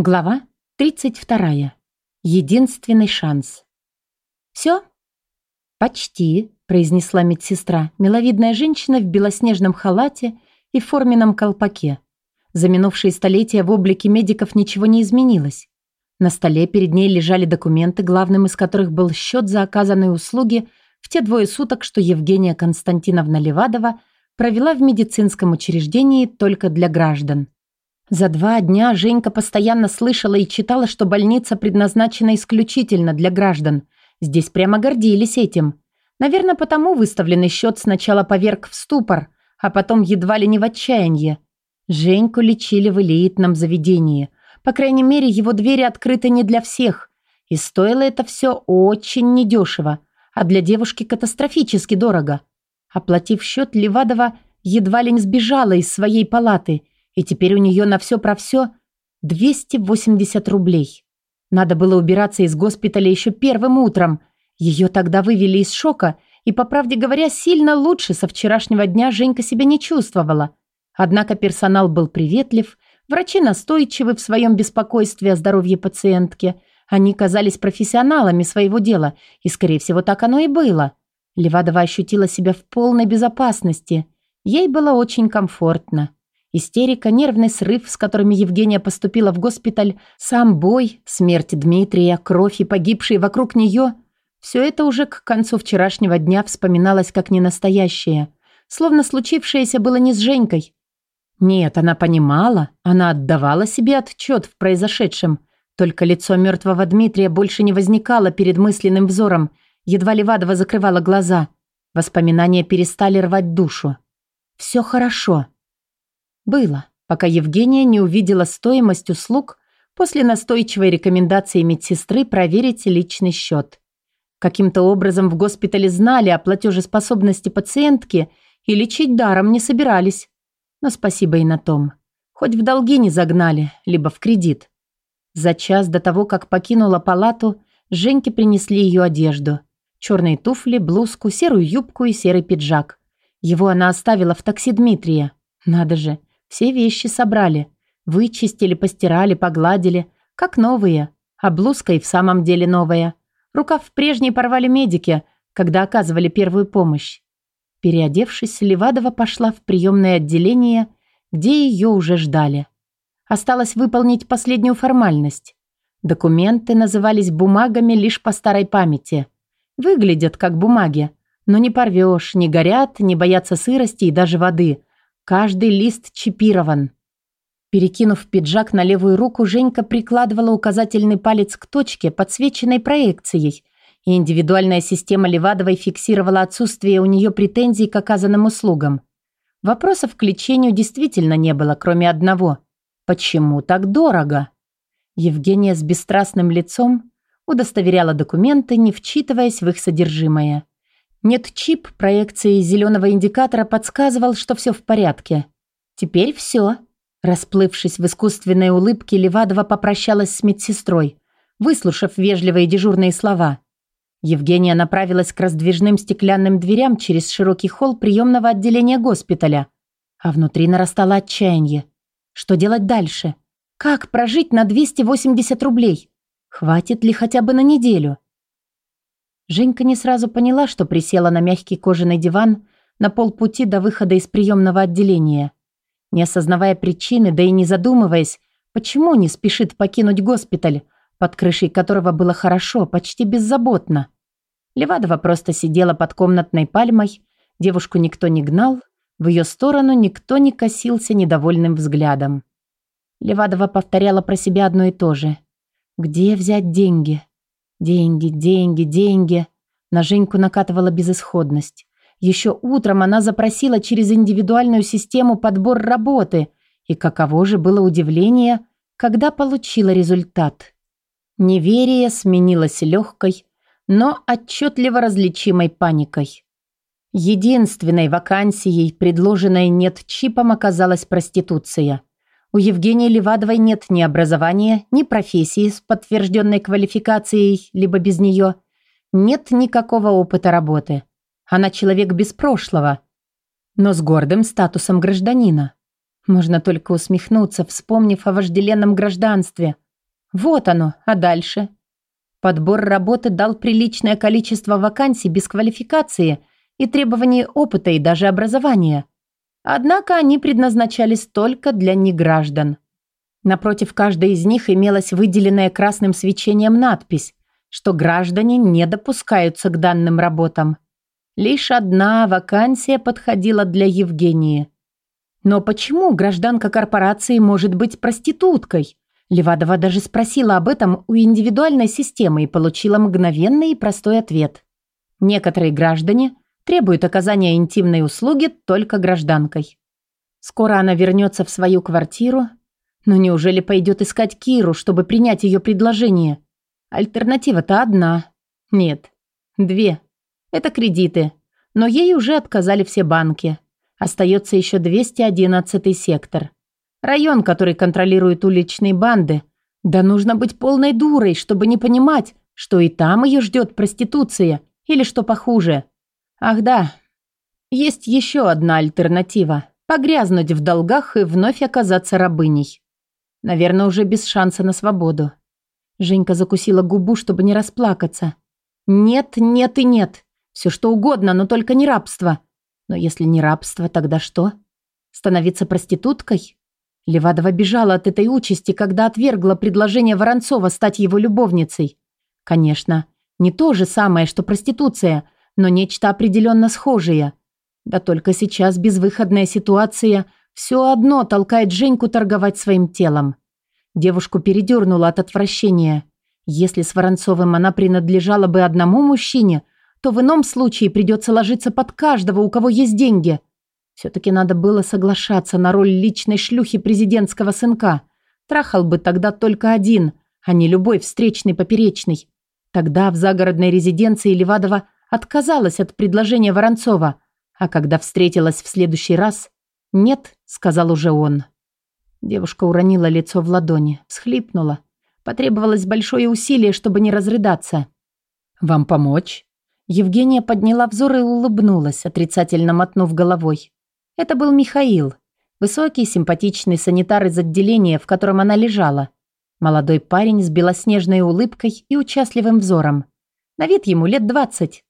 Глава 32. Единственный шанс. «Все?» «Почти», – произнесла медсестра, миловидная женщина в белоснежном халате и форменном колпаке. За минувшие столетия в облике медиков ничего не изменилось. На столе перед ней лежали документы, главным из которых был счет за оказанные услуги в те двое суток, что Евгения Константиновна Левадова провела в медицинском учреждении только для граждан. За два дня Женька постоянно слышала и читала, что больница предназначена исключительно для граждан. Здесь прямо гордились этим. Наверное, потому выставленный счет сначала поверг в ступор, а потом едва ли не в отчаяние. Женьку лечили в элитном заведении. По крайней мере, его двери открыты не для всех. И стоило это все очень недешево, а для девушки катастрофически дорого. Оплатив счет, Левадова едва ли не сбежала из своей палаты – и теперь у нее на все про все 280 рублей. Надо было убираться из госпиталя еще первым утром. Ее тогда вывели из шока, и, по правде говоря, сильно лучше со вчерашнего дня Женька себя не чувствовала. Однако персонал был приветлив, врачи настойчивы в своем беспокойстве о здоровье пациентки. Они казались профессионалами своего дела, и, скорее всего, так оно и было. Левадова ощутила себя в полной безопасности. Ей было очень комфортно. Истерика, нервный срыв, с которыми Евгения поступила в госпиталь, сам бой, смерть Дмитрия, кровь и погибшие вокруг нее – все это уже к концу вчерашнего дня вспоминалось как ненастоящее, словно случившееся было не с Женькой. Нет, она понимала, она отдавала себе отчет в произошедшем, только лицо мертвого Дмитрия больше не возникало перед мысленным взором, едва Левадова закрывала глаза. Воспоминания перестали рвать душу. «Все хорошо», было, пока Евгения не увидела стоимость услуг после настойчивой рекомендации медсестры проверить личный счет. Каким-то образом в госпитале знали о платежеспособности пациентки и лечить даром не собирались. Но спасибо и на том. Хоть в долги не загнали, либо в кредит. За час до того, как покинула палату, Женьке принесли ее одежду. Черные туфли, блузку, серую юбку и серый пиджак. Его она оставила в такси Дмитрия. Надо же, все вещи собрали. Вычистили, постирали, погладили. Как новые. А блузка и в самом деле новая. Рукав прежней порвали медики, когда оказывали первую помощь. Переодевшись, Левадова пошла в приемное отделение, где ее уже ждали. Осталось выполнить последнюю формальность. Документы назывались бумагами лишь по старой памяти. Выглядят как бумаги, но не порвешь, не горят, не боятся сырости и даже воды – Каждый лист чипирован. Перекинув пиджак на левую руку, Женька прикладывала указательный палец к точке, подсвеченной проекцией, и индивидуальная система Левадовой фиксировала отсутствие у нее претензий к оказанным услугам. Вопросов к лечению действительно не было, кроме одного. Почему так дорого? Евгения с бесстрастным лицом удостоверяла документы, не вчитываясь в их содержимое. Нет, чип проекции зеленого индикатора подсказывал, что все в порядке. Теперь все. Расплывшись в искусственной улыбке, Левадова попрощалась с медсестрой, выслушав вежливые дежурные слова. Евгения направилась к раздвижным стеклянным дверям через широкий холл приемного отделения госпиталя. А внутри нарастало отчаяние. Что делать дальше? Как прожить на 280 рублей? Хватит ли хотя бы на неделю? Женька не сразу поняла, что присела на мягкий кожаный диван на полпути до выхода из приемного отделения. Не осознавая причины, да и не задумываясь, почему не спешит покинуть госпиталь, под крышей которого было хорошо, почти беззаботно. Левадова просто сидела под комнатной пальмой, девушку никто не гнал, в ее сторону никто не косился недовольным взглядом. Левадова повторяла про себя одно и то же. «Где взять деньги? Деньги, деньги, деньги. На Женьку накатывала безысходность. Еще утром она запросила через индивидуальную систему подбор работы. И каково же было удивление, когда получила результат. Неверие сменилось легкой, но отчетливо различимой паникой. Единственной вакансией, предложенной нет чипом, оказалась проституция – у Евгении Левадовой нет ни образования, ни профессии с подтвержденной квалификацией, либо без нее. Нет никакого опыта работы. Она человек без прошлого, но с гордым статусом гражданина. Можно только усмехнуться, вспомнив о вожделенном гражданстве. Вот оно, а дальше? Подбор работы дал приличное количество вакансий без квалификации и требований опыта и даже образования. Однако они предназначались только для неграждан. Напротив каждой из них имелась выделенная красным свечением надпись, что граждане не допускаются к данным работам. Лишь одна вакансия подходила для Евгении. Но почему гражданка корпорации может быть проституткой? Левадова даже спросила об этом у индивидуальной системы и получила мгновенный и простой ответ. Некоторые граждане требуют оказания интимной услуги только гражданкой. Скоро она вернется в свою квартиру, но неужели пойдет искать Киру, чтобы принять ее предложение? Альтернатива-то одна. Нет, две. Это кредиты. Но ей уже отказали все банки. Остается еще 211 сектор. Район, который контролирует уличные банды. Да нужно быть полной дурой, чтобы не понимать, что и там ее ждет проституция. Или что похуже. Ах да, есть еще одна альтернатива. Погрязнуть в долгах и вновь оказаться рабыней. Наверное, уже без шанса на свободу. Женька закусила губу, чтобы не расплакаться. Нет, нет и нет. Все что угодно, но только не рабство. Но если не рабство, тогда что? Становиться проституткой? Левадова бежала от этой участи, когда отвергла предложение Воронцова стать его любовницей. Конечно, не то же самое, что проституция, но нечто определенно схожее. Да только сейчас безвыходная ситуация все одно толкает Женьку торговать своим телом. Девушку передернуло от отвращения. Если с Воронцовым она принадлежала бы одному мужчине – то в ином случае придется ложиться под каждого, у кого есть деньги. Все-таки надо было соглашаться на роль личной шлюхи президентского сынка. Трахал бы тогда только один, а не любой встречный поперечный. Тогда в загородной резиденции Левадова отказалась от предложения Воронцова, а когда встретилась в следующий раз, «Нет», — сказал уже он. Девушка уронила лицо в ладони, всхлипнула. Потребовалось большое усилие, чтобы не разрыдаться. «Вам помочь?» Евгения подняла взор и улыбнулась, отрицательно мотнув головой. Это был Михаил, высокий, симпатичный санитар из отделения, в котором она лежала. Молодой парень с белоснежной улыбкой и участливым взором. На вид ему лет двадцать.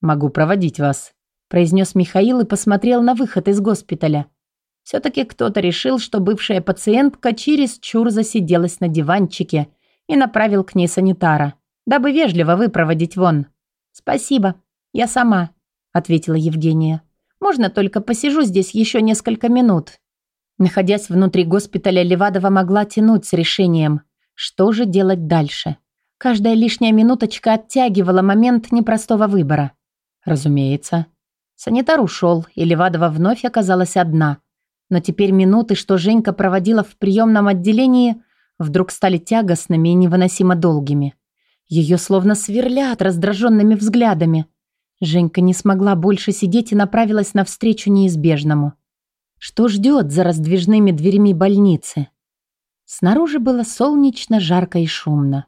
«Могу проводить вас», – произнес Михаил и посмотрел на выход из госпиталя. Все-таки кто-то решил, что бывшая пациентка через чур засиделась на диванчике и направил к ней санитара, дабы вежливо выпроводить вон. «Спасибо, я сама», — ответила Евгения. «Можно только посижу здесь еще несколько минут». Находясь внутри госпиталя, Левадова могла тянуть с решением. Что же делать дальше? Каждая лишняя минуточка оттягивала момент непростого выбора. Разумеется. Санитар ушел, и Левадова вновь оказалась одна. Но теперь минуты, что Женька проводила в приемном отделении, вдруг стали тягостными и невыносимо долгими. Ее словно сверлят раздраженными взглядами. Женька не смогла больше сидеть и направилась навстречу неизбежному. Что ждет за раздвижными дверями больницы? Снаружи было солнечно, жарко и шумно.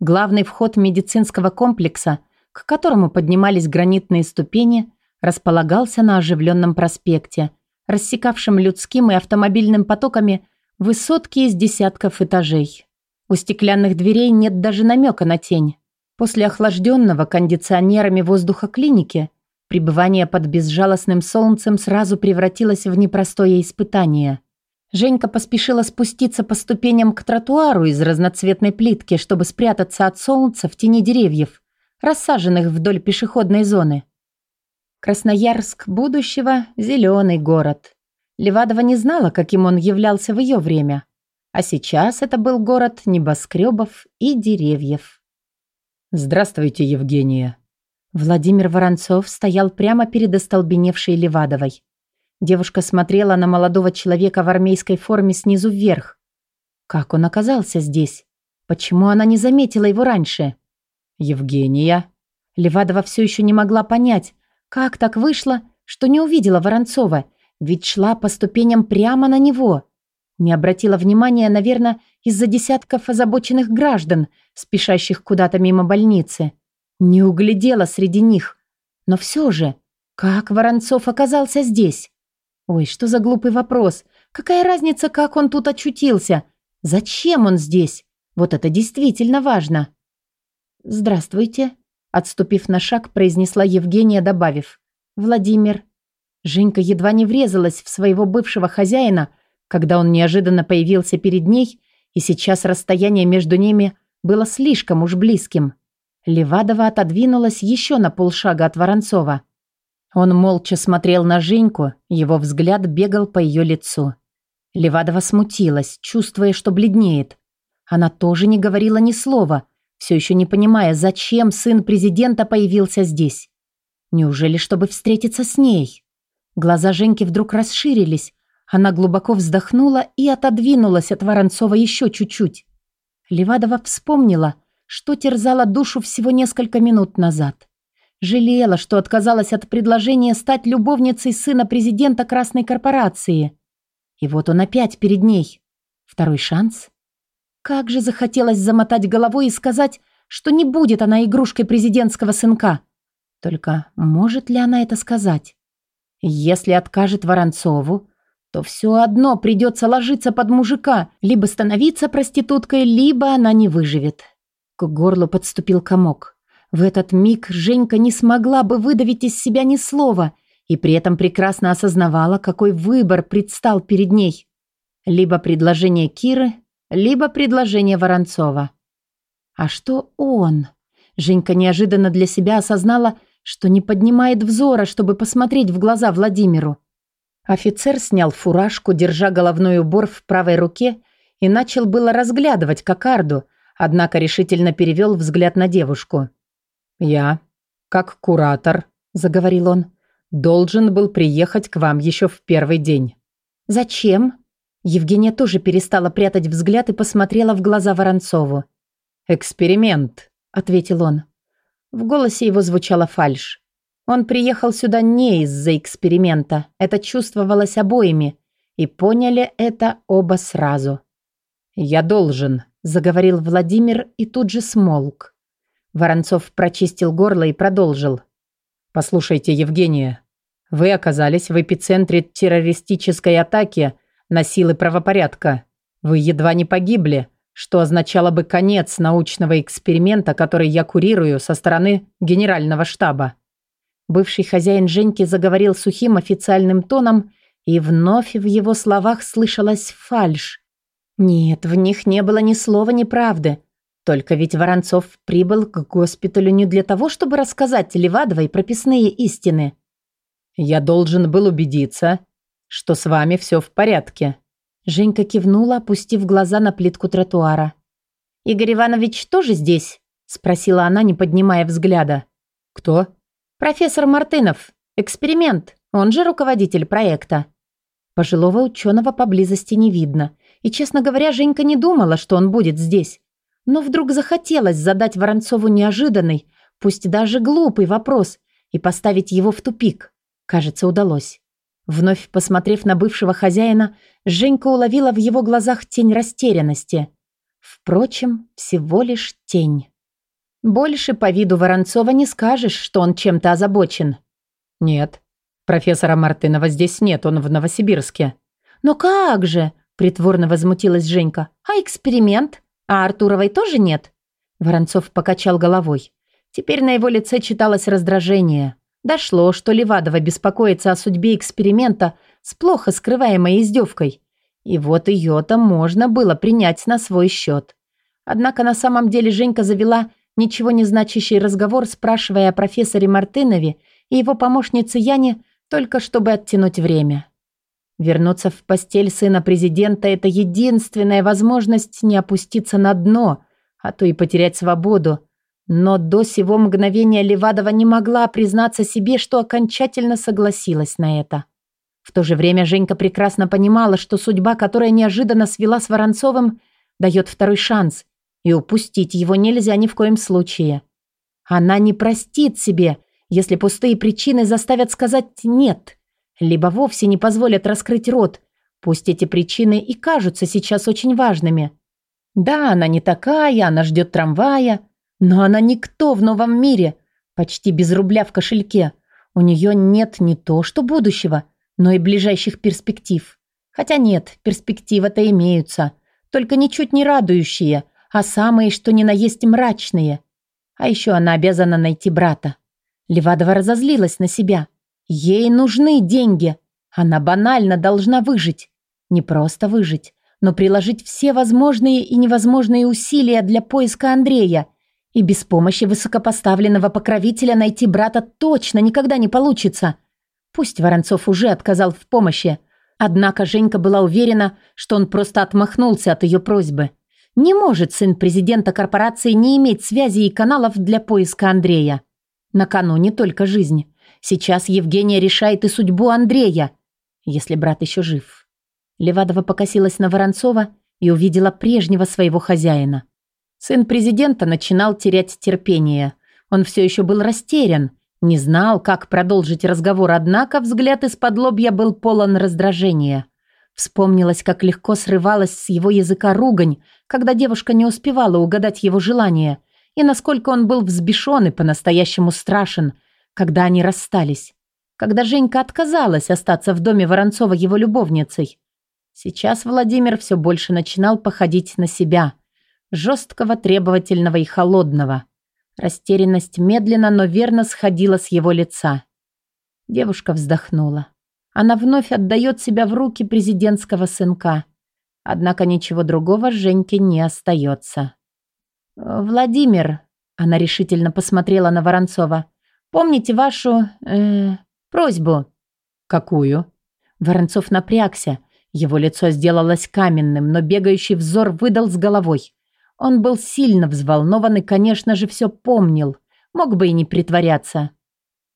Главный вход медицинского комплекса, к которому поднимались гранитные ступени, располагался на оживленном проспекте, рассекавшем людским и автомобильным потоками высотки из десятков этажей. У стеклянных дверей нет даже намека на тень. После охлажденного кондиционерами воздуха клиники пребывание под безжалостным солнцем сразу превратилось в непростое испытание. Женька поспешила спуститься по ступеням к тротуару из разноцветной плитки, чтобы спрятаться от солнца в тени деревьев, рассаженных вдоль пешеходной зоны. Красноярск будущего – зеленый город. Левадова не знала, каким он являлся в ее время – а сейчас это был город небоскребов и деревьев. «Здравствуйте, Евгения». Владимир Воронцов стоял прямо перед остолбеневшей Левадовой. Девушка смотрела на молодого человека в армейской форме снизу вверх. Как он оказался здесь? Почему она не заметила его раньше? «Евгения». Левадова все еще не могла понять, как так вышло, что не увидела Воронцова, ведь шла по ступеням прямо на него. Не обратила внимания, наверное, из-за десятков озабоченных граждан, спешащих куда-то мимо больницы. Не углядела среди них. Но все же, как Воронцов оказался здесь? Ой, что за глупый вопрос. Какая разница, как он тут очутился? Зачем он здесь? Вот это действительно важно. «Здравствуйте», – отступив на шаг, произнесла Евгения, добавив. «Владимир». Женька едва не врезалась в своего бывшего хозяина, когда он неожиданно появился перед ней, и сейчас расстояние между ними было слишком уж близким. Левадова отодвинулась еще на полшага от Воронцова. Он молча смотрел на Женьку, его взгляд бегал по ее лицу. Левадова смутилась, чувствуя, что бледнеет. Она тоже не говорила ни слова, все еще не понимая, зачем сын президента появился здесь. Неужели, чтобы встретиться с ней? Глаза Женьки вдруг расширились. Она глубоко вздохнула и отодвинулась от Воронцова еще чуть-чуть. Левадова вспомнила, что терзала душу всего несколько минут назад. Жалела, что отказалась от предложения стать любовницей сына президента Красной корпорации. И вот он опять перед ней. Второй шанс? Как же захотелось замотать головой и сказать, что не будет она игрушкой президентского сынка. Только может ли она это сказать? Если откажет Воронцову, то все одно придется ложиться под мужика, либо становиться проституткой, либо она не выживет. К горлу подступил комок. В этот миг Женька не смогла бы выдавить из себя ни слова – и при этом прекрасно осознавала, какой выбор предстал перед ней. Либо предложение Киры, либо предложение Воронцова. А что он? Женька неожиданно для себя осознала, что не поднимает взора, чтобы посмотреть в глаза Владимиру. Офицер снял фуражку, держа головной убор в правой руке, и начал было разглядывать кокарду, однако решительно перевел взгляд на девушку. «Я, как куратор», — заговорил он, должен был приехать к вам еще в первый день». «Зачем?» Евгения тоже перестала прятать взгляд и посмотрела в глаза Воронцову. «Эксперимент», — ответил он. В голосе его звучала фальшь. Он приехал сюда не из-за эксперимента. Это чувствовалось обоими. И поняли это оба сразу. «Я должен», — заговорил Владимир и тут же смолк. Воронцов прочистил горло и продолжил. «Послушайте, Евгения, вы оказались в эпицентре террористической атаки на силы правопорядка. Вы едва не погибли, что означало бы конец научного эксперимента, который я курирую со стороны генерального штаба». Бывший хозяин Женьки заговорил сухим официальным тоном, и вновь в его словах слышалась фальшь. Нет, в них не было ни слова неправды. Только ведь Воронцов прибыл к госпиталю не для того, чтобы рассказать Левадовой прописные истины. «Я должен был убедиться, что с вами все в порядке». Женька кивнула, опустив глаза на плитку тротуара. «Игорь Иванович тоже здесь?» – спросила она, не поднимая взгляда. «Кто?» «Профессор Мартынов. Эксперимент. Он же руководитель проекта». Пожилого ученого поблизости не видно. И, честно говоря, Женька не думала, что он будет здесь. Но вдруг захотелось задать Воронцову неожиданный, пусть даже глупый вопрос, и поставить его в тупик. Кажется, удалось. Вновь посмотрев на бывшего хозяина, Женька уловила в его глазах тень растерянности. Впрочем, всего лишь тень. Больше по виду Воронцова не скажешь, что он чем-то озабочен. «Нет, профессора Мартынова здесь нет, он в Новосибирске». «Но как же?» – притворно возмутилась Женька. «А эксперимент?» «А Артуровой тоже нет?» Воронцов покачал головой. Теперь на его лице читалось раздражение. Дошло, что Левадова беспокоится о судьбе эксперимента с плохо скрываемой издевкой. И вот ее-то можно было принять на свой счет. Однако на самом деле Женька завела ничего не значащий разговор, спрашивая о профессоре Мартынове и его помощнице Яне, только чтобы оттянуть время. Вернуться в постель сына президента – это единственная возможность не опуститься на дно, а то и потерять свободу. Но до сего мгновения Левадова не могла признаться себе, что окончательно согласилась на это. В то же время Женька прекрасно понимала, что судьба, которая неожиданно свела с Воронцовым, дает второй шанс, и упустить его нельзя ни в коем случае. Она не простит себе, если пустые причины заставят сказать «нет», либо вовсе не позволят раскрыть рот, пусть эти причины и кажутся сейчас очень важными. Да, она не такая, она ждет трамвая, но она никто в новом мире, почти без рубля в кошельке. У нее нет не то что будущего, но и ближайших перспектив. Хотя нет, перспективы-то имеются, только ничуть не радующие, а самые, что ни на есть мрачные. А еще она обязана найти брата. Левадова разозлилась на себя. Ей нужны деньги. Она банально должна выжить. Не просто выжить, но приложить все возможные и невозможные усилия для поиска Андрея. И без помощи высокопоставленного покровителя найти брата точно никогда не получится. Пусть Воронцов уже отказал в помощи, однако Женька была уверена, что он просто отмахнулся от ее просьбы. Не может сын президента корпорации не иметь связи и каналов для поиска Андрея. На кону не только жизнь. Сейчас Евгения решает и судьбу Андрея, если брат еще жив. Левадова покосилась на Воронцова и увидела прежнего своего хозяина. Сын президента начинал терять терпение. Он все еще был растерян, не знал, как продолжить разговор, однако взгляд из-под лобья был полон раздражения. Вспомнилось, как легко срывалась с его языка ругань, когда девушка не успевала угадать его желание, и насколько он был взбешен и по-настоящему страшен, когда они расстались. Когда Женька отказалась остаться в доме Воронцова его любовницей. Сейчас Владимир все больше начинал походить на себя. Жесткого, требовательного и холодного. Растерянность медленно, но верно сходила с его лица. Девушка вздохнула. Она вновь отдает себя в руки президентского сынка. Однако ничего другого Женьке не остается. «Владимир», — она решительно посмотрела на Воронцова, «помните вашу... Э, просьбу?» «Какую?» Воронцов напрягся, его лицо сделалось каменным, но бегающий взор выдал с головой. Он был сильно взволнован и, конечно же, все помнил. Мог бы и не притворяться.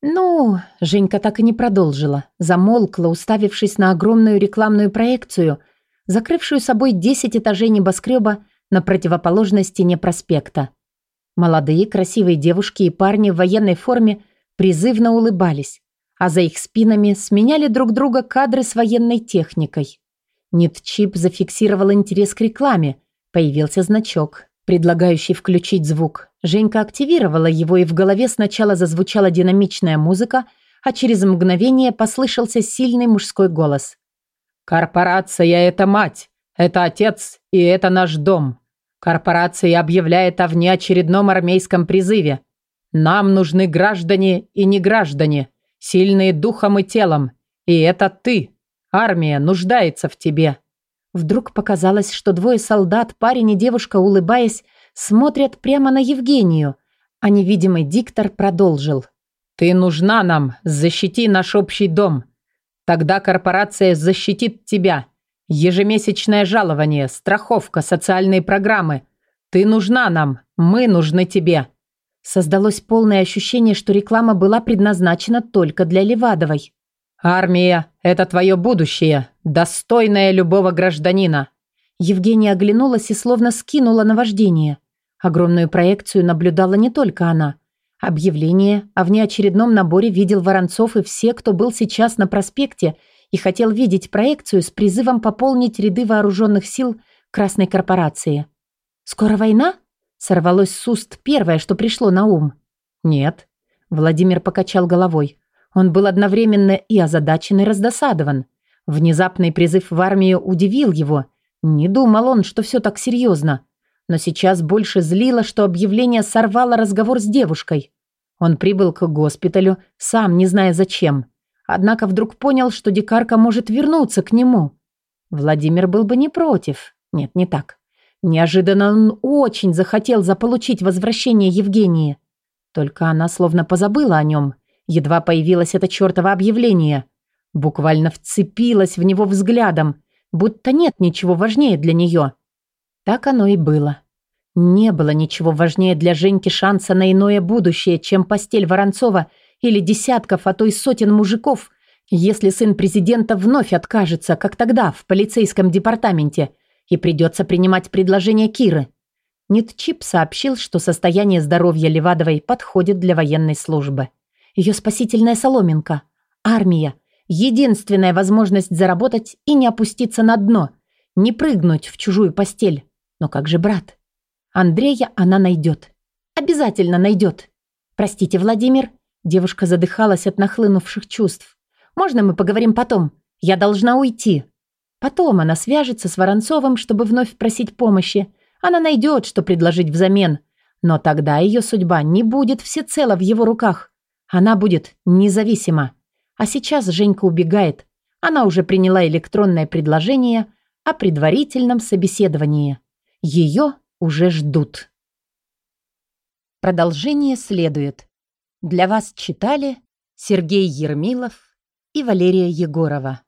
«Ну...» – Женька так и не продолжила. Замолкла, уставившись на огромную рекламную проекцию, закрывшую собой 10 этажей небоскреба на противоположной стене проспекта. Молодые, красивые девушки и парни в военной форме призывно улыбались, а за их спинами сменяли друг друга кадры с военной техникой. Нитчип зафиксировал интерес к рекламе. Появился значок, предлагающий включить звук. Женька активировала его, и в голове сначала зазвучала динамичная музыка, а через мгновение послышался сильный мужской голос. «Корпорация – это мать, это отец и это наш дом. Корпорация объявляет о внеочередном армейском призыве. Нам нужны граждане и неграждане, сильные духом и телом. И это ты, Армия нуждается в тебе». Вдруг показалось, что двое солдат, парень и девушка, улыбаясь, смотрят прямо на Евгению, а невидимый диктор продолжил. «Ты нужна нам, защити наш общий дом. Тогда корпорация защитит тебя. Ежемесячное жалование, страховка, социальные программы. Ты нужна нам, мы нужны тебе». Создалось полное ощущение, что реклама была предназначена только для Левадовой. «Армия – это твое будущее, достойное любого гражданина». Евгения оглянулась и словно скинула на вождение. Огромную проекцию наблюдала не только она. Объявление о внеочередном наборе видел Воронцов и все, кто был сейчас на проспекте и хотел видеть проекцию с призывом пополнить ряды вооруженных сил Красной корпорации. «Скоро война?» – сорвалось с уст первое, что пришло на ум. «Нет». Владимир покачал головой. Он был одновременно и озадачен, и раздосадован. Внезапный призыв в армию удивил его. Не думал он, что все так серьезно. Но сейчас больше злило, что объявление сорвало разговор с девушкой. Он прибыл к госпиталю, сам не зная зачем. Однако вдруг понял, что дикарка может вернуться к нему. Владимир был бы не против. Нет, не так. Неожиданно он очень захотел заполучить возвращение Евгении. Только она словно позабыла о нем. Едва появилось это чертово объявление. Буквально вцепилась в него взглядом, будто нет ничего важнее для нее. Так оно и было. Не было ничего важнее для Женьки шанса на иное будущее, чем постель Воронцова или десятков, а то и сотен мужиков, если сын президента вновь откажется, как тогда, в полицейском департаменте, и придется принимать предложение Киры. Нитчип сообщил, что состояние здоровья Левадовой подходит для военной службы. Ее спасительная соломинка. Армия. Единственная возможность заработать и не опуститься на дно. Не прыгнуть в чужую постель. Но как же брат? Андрея она найдет. Обязательно найдет. Простите, Владимир. Девушка задыхалась от нахлынувших чувств. Можно мы поговорим потом? Я должна уйти. Потом она свяжется с Воронцовым, чтобы вновь просить помощи. Она найдет, что предложить взамен. Но тогда ее судьба не будет всецело в его руках. Она будет независима. А сейчас Женька убегает. Она уже приняла электронное предложение о предварительном собеседовании. Ее уже ждут. Продолжение следует. Для вас читали Сергей Ермилов и Валерия Егорова.